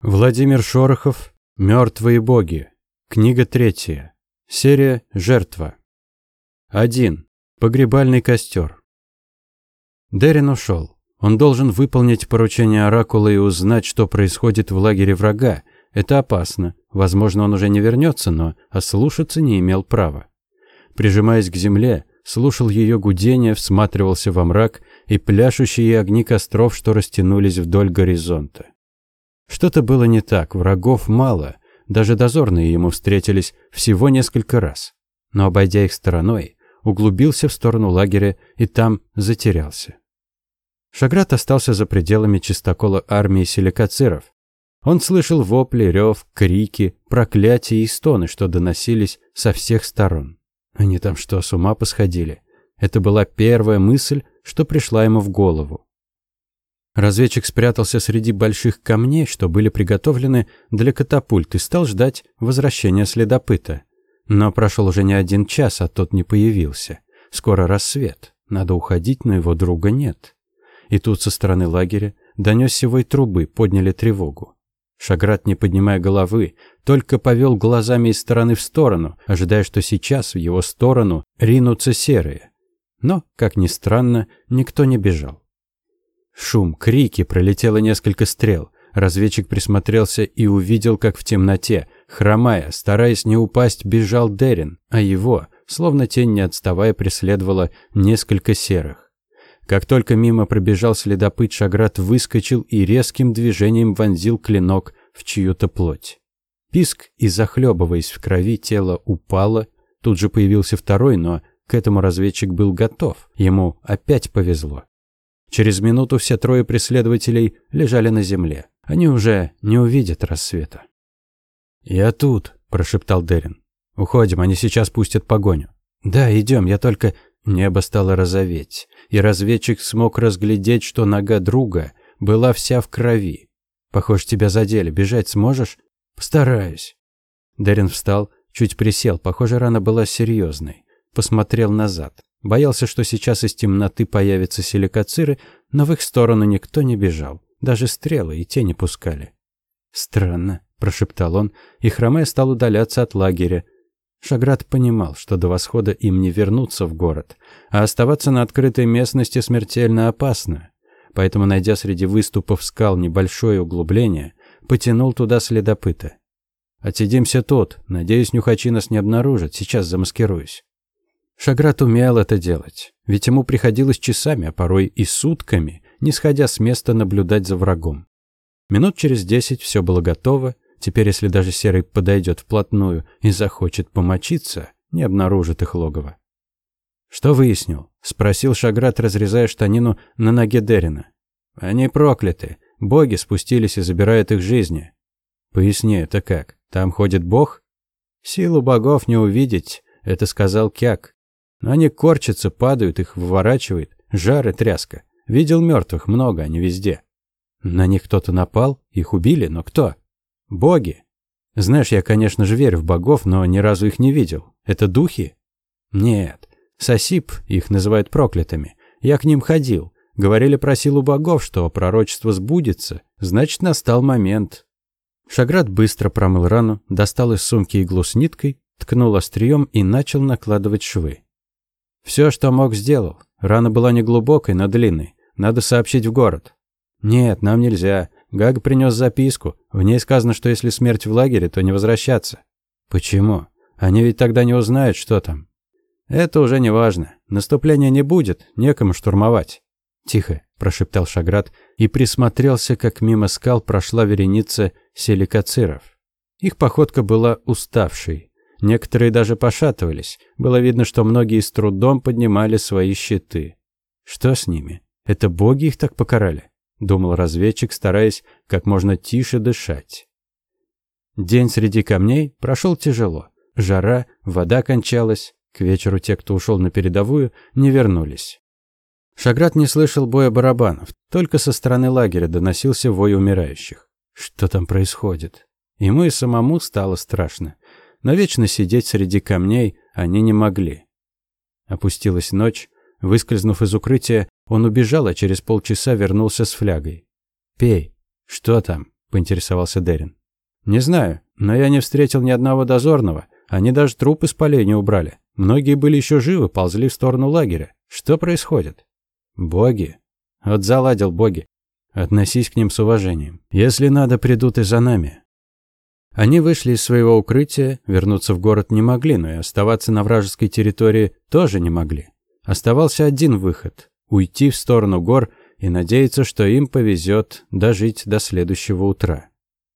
Владимир Шорохов. Мертвые боги. Книга третья. Серия «Жертва». 1. Погребальный костер. Дерин ушел. Он должен выполнить поручение Оракула и узнать, что происходит в лагере врага. Это опасно. Возможно, он уже не вернется, но ослушаться не имел права. Прижимаясь к земле, слушал ее гудение, всматривался во мрак и пляшущие огни костров, что растянулись вдоль горизонта. Что-то было не так, врагов мало, даже дозорные ему встретились всего несколько раз. Но, обойдя их стороной, углубился в сторону лагеря и там затерялся. Шаграт остался за пределами чистокола армии силикациров. Он слышал вопли, рев, крики, проклятия и стоны, что доносились со всех сторон. Они там что, с ума посходили? Это была первая мысль, что пришла ему в голову. Разведчик спрятался среди больших камней, что были приготовлены для катапульт, и стал ждать возвращения следопыта. Но прошел уже не один час, а тот не появился. Скоро рассвет. Надо уходить, но его друга нет. И тут со стороны лагеря донесся вой трубы, подняли тревогу. Шаграт, не поднимая головы, только повел глазами из стороны в сторону, ожидая, что сейчас в его сторону ринутся серые. Но, как ни странно, никто не бежал. Шум, крики, пролетело несколько стрел. Разведчик присмотрелся и увидел, как в темноте, хромая, стараясь не упасть, бежал Дерин, а его, словно тень не отставая, преследовало несколько серых. Как только мимо пробежал следопыт, Шаграт выскочил и резким движением вонзил клинок в чью-то плоть. Писк и, захлебываясь в крови, тело упало. Тут же появился второй, но к этому разведчик был готов. Ему опять повезло. Через минуту все трое преследователей лежали на земле. Они уже не увидят рассвета. «Я тут», – прошептал Дерин. «Уходим, они сейчас пустят погоню». «Да, идем, я только...» Небо стало розоветь, и разведчик смог разглядеть, что нога друга была вся в крови. «Похоже, тебя задели. Бежать сможешь?» «Постараюсь». Дерин встал, чуть присел. Похоже, рана была серьезной. Посмотрел назад. Боялся, что сейчас из темноты появятся силикациры, но в их сторону никто не бежал. Даже стрелы и тени пускали. «Странно», – прошептал он, и хромая стал удаляться от лагеря. Шаград понимал, что до восхода им не вернуться в город, а оставаться на открытой местности смертельно опасно. Поэтому, найдя среди выступов скал небольшое углубление, потянул туда следопыта. «Отсидимся тут. Надеюсь, нюхачи нас не обнаружат. Сейчас замаскируюсь». Шаграт умел это делать, ведь ему приходилось часами, а порой и сутками, не сходя с места, наблюдать за врагом. Минут через десять все было готово, теперь если даже Серый подойдет вплотную и захочет помочиться, не обнаружит их логово. «Что выяснил?» – спросил Шаграт, разрезая штанину на ноге Дерина. «Они прокляты. Боги спустились и забирают их жизни». «Поясни, это как? Там ходит бог?» «Силу богов не увидеть», – это сказал Кяк. Но они корчатся, падают, их выворачивает. Жар и тряска. Видел мертвых много, они везде. На них кто-то напал, их убили, но кто? Боги. Знаешь, я, конечно же, верю в богов, но ни разу их не видел. Это духи? Нет. Сосип, их называют проклятыми. Я к ним ходил. Говорили про силу богов, что пророчество сбудется. Значит, настал момент. Шаград быстро промыл рану, достал из сумки иглу с ниткой, ткнул острием и начал накладывать швы. Все, что мог, сделал. Рана была не глубокой, но длинной. Надо сообщить в город. Нет, нам нельзя. Гаг принес записку. В ней сказано, что если смерть в лагере, то не возвращаться. Почему? Они ведь тогда не узнают, что там. Это уже не важно. Наступления не будет, некому штурмовать. Тихо, прошептал Шаград и присмотрелся, как мимо скал прошла вереница селикациров. Их походка была уставшей. Некоторые даже пошатывались. Было видно, что многие с трудом поднимали свои щиты. Что с ними? Это боги их так покарали? Думал разведчик, стараясь как можно тише дышать. День среди камней прошел тяжело. Жара, вода кончалась. К вечеру те, кто ушел на передовую, не вернулись. Шаград не слышал боя барабанов, только со стороны лагеря доносился вой умирающих. Что там происходит? Ему и самому стало страшно но вечно сидеть среди камней они не могли. Опустилась ночь. Выскользнув из укрытия, он убежал, а через полчаса вернулся с флягой. «Пей. Что там?» – поинтересовался Дерин. «Не знаю, но я не встретил ни одного дозорного. Они даже трупы с полей не убрали. Многие были еще живы, ползли в сторону лагеря. Что происходит?» «Боги». Вот заладил боги. Относись к ним с уважением. Если надо, придут и за нами. Они вышли из своего укрытия, вернуться в город не могли, но и оставаться на вражеской территории тоже не могли. Оставался один выход – уйти в сторону гор и надеяться, что им повезет дожить до следующего утра.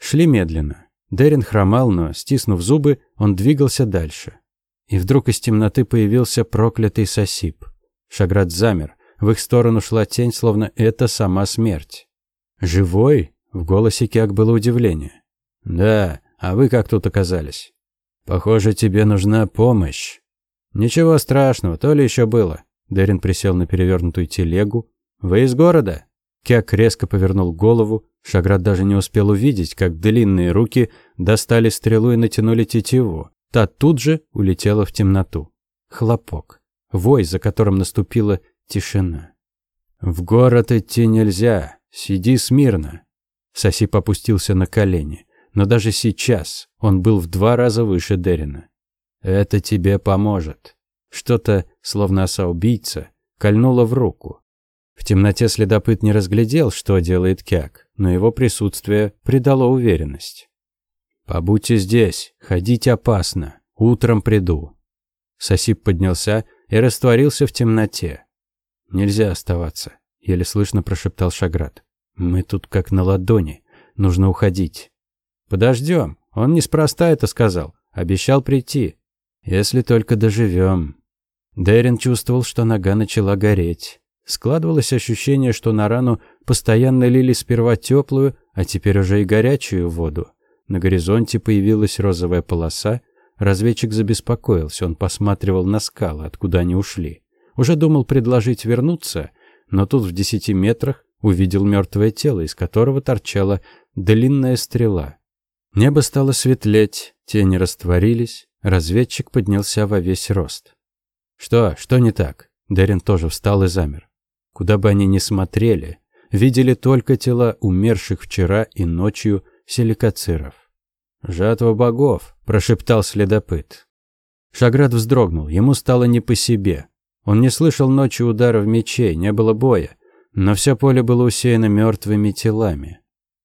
Шли медленно. Дерин хромал, но, стиснув зубы, он двигался дальше. И вдруг из темноты появился проклятый сосип. Шаград замер. В их сторону шла тень, словно это сама смерть. «Живой?» – в голосе Киак было удивление. «Да, а вы как тут оказались?» «Похоже, тебе нужна помощь». «Ничего страшного, то ли еще было». Дерин присел на перевернутую телегу. «Вы из города?» Кяк резко повернул голову. Шаград даже не успел увидеть, как длинные руки достали стрелу и натянули тетиву. Та тут же улетела в темноту. Хлопок. Вой, за которым наступила тишина. «В город идти нельзя. Сиди смирно». Сосип опустился на колени. Но даже сейчас он был в два раза выше Дерина. «Это тебе поможет». Что-то, словно оса-убийца, кольнуло в руку. В темноте следопыт не разглядел, что делает Кяк, но его присутствие придало уверенность. «Побудьте здесь, ходить опасно, утром приду». Сосип поднялся и растворился в темноте. «Нельзя оставаться», — еле слышно прошептал Шаград. «Мы тут как на ладони, нужно уходить». «Подождем, он неспроста это сказал, обещал прийти. Если только доживем». Дерин чувствовал, что нога начала гореть. Складывалось ощущение, что на рану постоянно лили сперва теплую, а теперь уже и горячую воду. На горизонте появилась розовая полоса. Разведчик забеспокоился, он посматривал на скалы, откуда они ушли. Уже думал предложить вернуться, но тут в десяти метрах увидел мертвое тело, из которого торчала длинная стрела. Небо стало светлеть, тени растворились, разведчик поднялся во весь рост. «Что? Что не так?» Дерин тоже встал и замер. Куда бы они ни смотрели, видели только тела умерших вчера и ночью силикациров. «Жатва богов», – прошептал следопыт. Шаград вздрогнул, ему стало не по себе. Он не слышал ночью ударов мечей, не было боя, но все поле было усеяно мертвыми телами.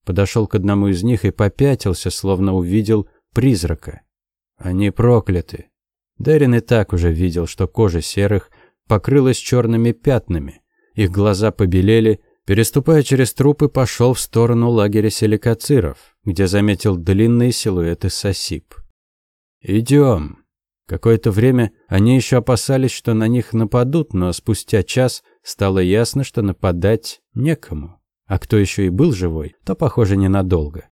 Подошел к одному из них и попятился, словно увидел призрака. Они прокляты. Дерин и так уже видел, что кожа серых покрылась черными пятнами, их глаза побелели, переступая через трупы, пошел в сторону лагеря силикациров, где заметил длинные силуэты сосип. «Идем». Какое-то время они еще опасались, что на них нападут, но спустя час стало ясно, что нападать некому. А кто еще и был живой, то, похоже, ненадолго.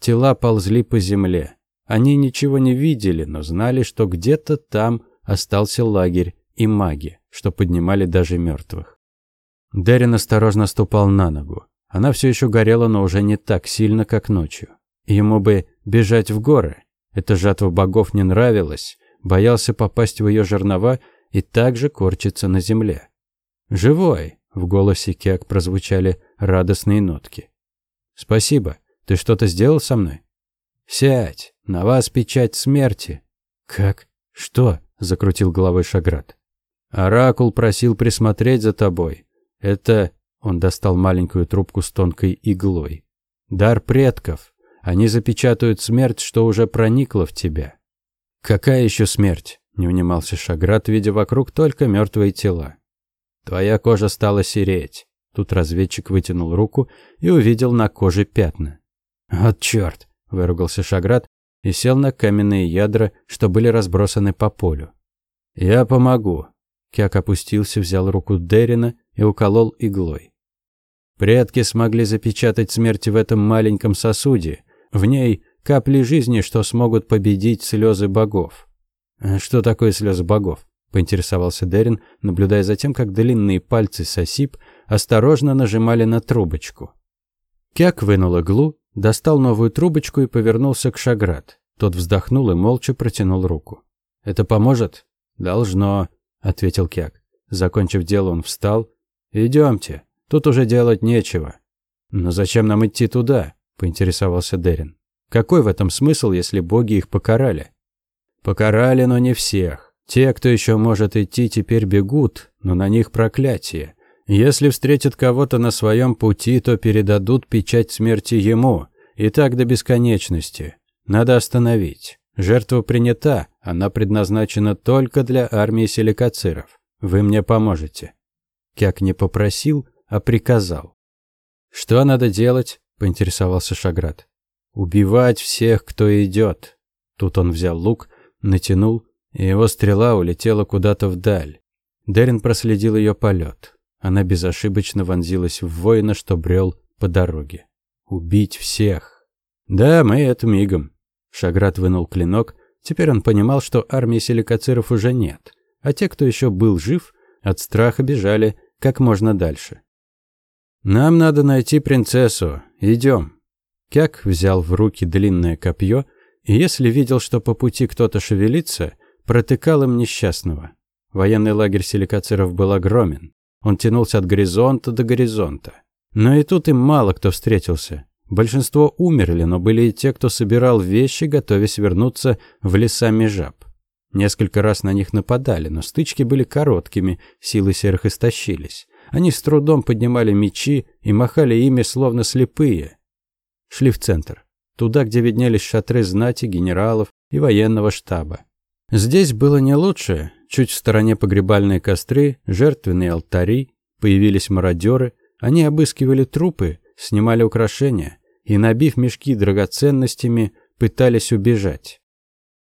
Тела ползли по земле. Они ничего не видели, но знали, что где-то там остался лагерь и маги, что поднимали даже мертвых. Дерин осторожно ступал на ногу. Она все еще горела, но уже не так сильно, как ночью. Ему бы бежать в горы. Эта жатва богов не нравилась, боялся попасть в ее жернова и также корчиться на земле. «Живой!» — в голосе Кек прозвучали радостные нотки. «Спасибо. Ты что-то сделал со мной?» «Сядь! На вас печать смерти!» «Как? Что?» — закрутил головой Шаград. «Оракул просил присмотреть за тобой. Это он достал маленькую трубку с тонкой иглой. Дар предков. Они запечатают смерть, что уже проникла в тебя. Какая еще смерть? Не унимался Шаград, видя вокруг только мертвые тела. Твоя кожа стала сереть. Тут разведчик вытянул руку и увидел на коже пятна. «Вот черт!» – выругался Шаград и сел на каменные ядра, что были разбросаны по полю. «Я помогу». Кяк опустился, взял руку Дерина и уколол иглой. Предки смогли запечатать смерть в этом маленьком сосуде. В ней капли жизни, что смогут победить слезы богов. «А «Что такое слезы богов?» – поинтересовался Дерин, наблюдая за тем, как длинные пальцы сосип осторожно нажимали на трубочку. Кяк вынул иглу, достал новую трубочку и повернулся к Шаград. Тот вздохнул и молча протянул руку. «Это поможет?» «Должно», – ответил Кяк. Закончив дело, он встал, «Идемте, тут уже делать нечего». «Но зачем нам идти туда?» – поинтересовался Дерин. «Какой в этом смысл, если боги их покарали?» «Покарали, но не всех. Те, кто еще может идти, теперь бегут, но на них проклятие. Если встретят кого-то на своем пути, то передадут печать смерти ему, и так до бесконечности. Надо остановить. Жертва принята, она предназначена только для армии силикациров. Вы мне поможете». Как не попросил, а приказал. «Что надо делать?» – поинтересовался Шаград. «Убивать всех, кто идет». Тут он взял лук, натянул, и его стрела улетела куда-то вдаль. Дерин проследил ее полет. Она безошибочно вонзилась в воина, что брел по дороге. «Убить всех!» «Да, мы это мигом». Шаград вынул клинок. Теперь он понимал, что армии силикациров уже нет, а те, кто еще был жив, от страха бежали как можно дальше. «Нам надо найти принцессу. Идем». Кяк взял в руки длинное копье, и если видел, что по пути кто-то шевелится, протыкал им несчастного. Военный лагерь силикациров был огромен. Он тянулся от горизонта до горизонта. Но и тут им мало кто встретился. Большинство умерли, но были и те, кто собирал вещи, готовясь вернуться в леса Межаб. Несколько раз на них нападали, но стычки были короткими, силы серых истощились. Они с трудом поднимали мечи и махали ими, словно слепые. Шли в центр, туда, где виднелись шатры знати, генералов и военного штаба. Здесь было не лучше. Чуть в стороне погребальные костры, жертвенные алтари, появились мародеры. Они обыскивали трупы, снимали украшения и, набив мешки драгоценностями, пытались убежать.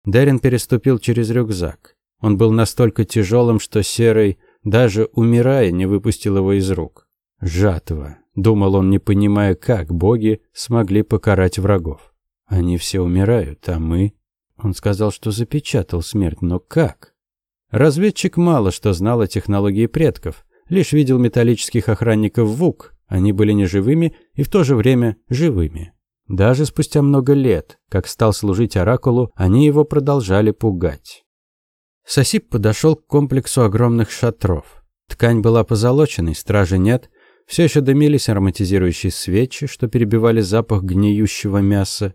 Дерин переступил через рюкзак. Он был настолько тяжелым, что Серый даже умирая, не выпустил его из рук. Жатва. Думал он, не понимая, как боги смогли покарать врагов. Они все умирают, а мы... Он сказал, что запечатал смерть, но как? Разведчик мало что знал о технологии предков. Лишь видел металлических охранников ВУК. Они были неживыми и в то же время живыми. Даже спустя много лет, как стал служить Оракулу, они его продолжали пугать. Сосип подошел к комплексу огромных шатров. Ткань была позолоченной, стражи нет. Все еще дымились ароматизирующие свечи, что перебивали запах гниющего мяса.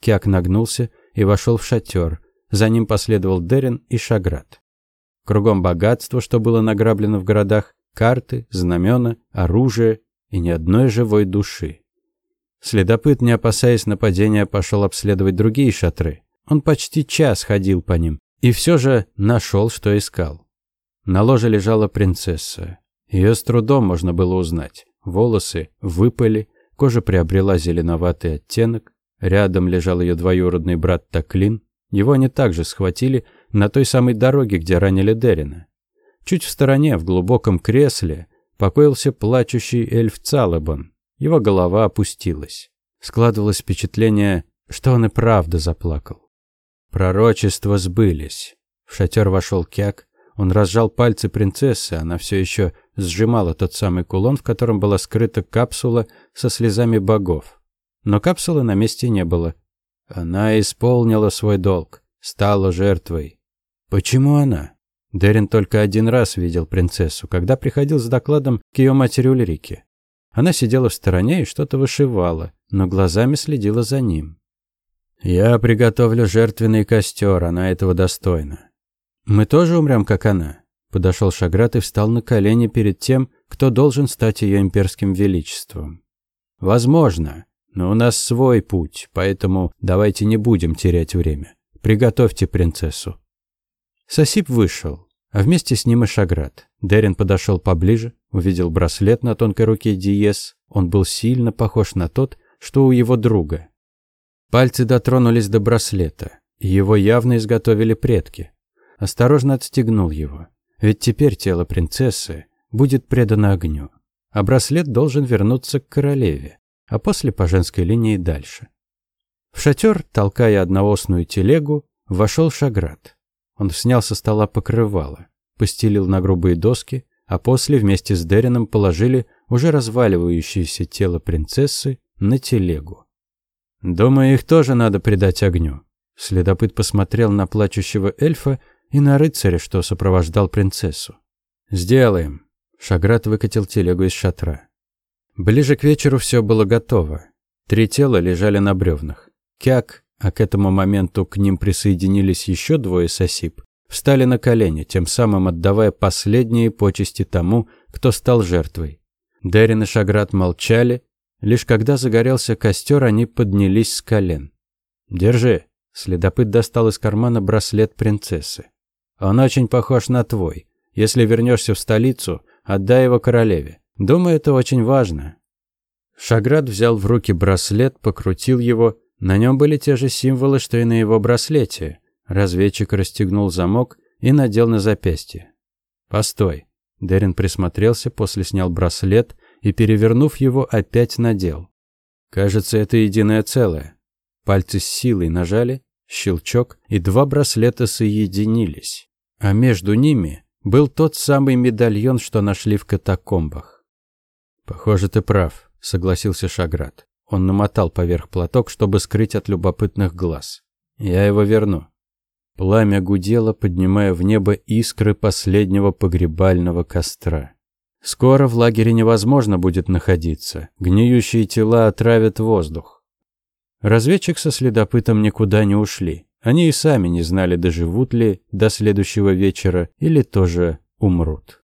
Кяк нагнулся и вошел в шатер. За ним последовал Дерин и Шаград. Кругом богатство, что было награблено в городах, карты, знамена, оружие и ни одной живой души. Следопыт, не опасаясь нападения, пошел обследовать другие шатры. Он почти час ходил по ним, и все же нашел, что искал. На ложе лежала принцесса. Ее с трудом можно было узнать. Волосы выпали, кожа приобрела зеленоватый оттенок. Рядом лежал ее двоюродный брат Таклин. Его они также схватили на той самой дороге, где ранили Дерина. Чуть в стороне, в глубоком кресле, покоился плачущий эльф Цалабан. Его голова опустилась. Складывалось впечатление, что он и правда заплакал. Пророчества сбылись. В шатер вошел Кяк. Он разжал пальцы принцессы, она все еще сжимала тот самый кулон, в котором была скрыта капсула со слезами богов. Но капсулы на месте не было. Она исполнила свой долг, стала жертвой. Почему она? Дерин только один раз видел принцессу, когда приходил с докладом к ее матери Ульрике. Она сидела в стороне и что-то вышивала, но глазами следила за ним. Я приготовлю жертвенный костер, она этого достойна. Мы тоже умрем, как она. Подошел Шаграт и встал на колени перед тем, кто должен стать ее имперским величеством. Возможно, но у нас свой путь, поэтому давайте не будем терять время. Приготовьте принцессу. Сосип вышел, а вместе с ним и Шаграт. Дерин подошел поближе, увидел браслет на тонкой руке Диес. Он был сильно похож на тот, что у его друга. Пальцы дотронулись до браслета. Его явно изготовили предки. Осторожно отстегнул его. Ведь теперь тело принцессы будет предано огню. А браслет должен вернуться к королеве, а после по женской линии дальше. В шатер, толкая одноосную телегу, вошел Шаград. Он снял со стола покрывало, постелил на грубые доски, а после вместе с Дерином положили уже разваливающееся тело принцессы на телегу. Думаю, их тоже надо предать огню. Следопыт посмотрел на плачущего эльфа и на рыцаря, что сопровождал принцессу. «Сделаем». Шаграт выкатил телегу из шатра. Ближе к вечеру все было готово. Три тела лежали на бревнах. Кяк, а к этому моменту к ним присоединились еще двое сосип, встали на колени, тем самым отдавая последние почести тому, кто стал жертвой. Дерин и Шаград молчали, лишь когда загорелся костер, они поднялись с колен. «Держи», — следопыт достал из кармана браслет принцессы. «Он очень похож на твой. Если вернешься в столицу, отдай его королеве. Думаю, это очень важно». Шаград взял в руки браслет, покрутил его. На нем были те же символы, что и на его браслете. Разведчик расстегнул замок и надел на запястье. «Постой». Дерин присмотрелся, после снял браслет и, перевернув его, опять надел. Кажется, это единое целое. Пальцы с силой нажали, щелчок, и два браслета соединились. А между ними был тот самый медальон, что нашли в катакомбах. «Похоже, ты прав», — согласился Шаград. Он намотал поверх платок, чтобы скрыть от любопытных глаз. «Я его верну». Пламя гудело, поднимая в небо искры последнего погребального костра. Скоро в лагере невозможно будет находиться. Гниющие тела отравят воздух. Разведчик со следопытом никуда не ушли. Они и сами не знали, доживут ли до следующего вечера или тоже умрут.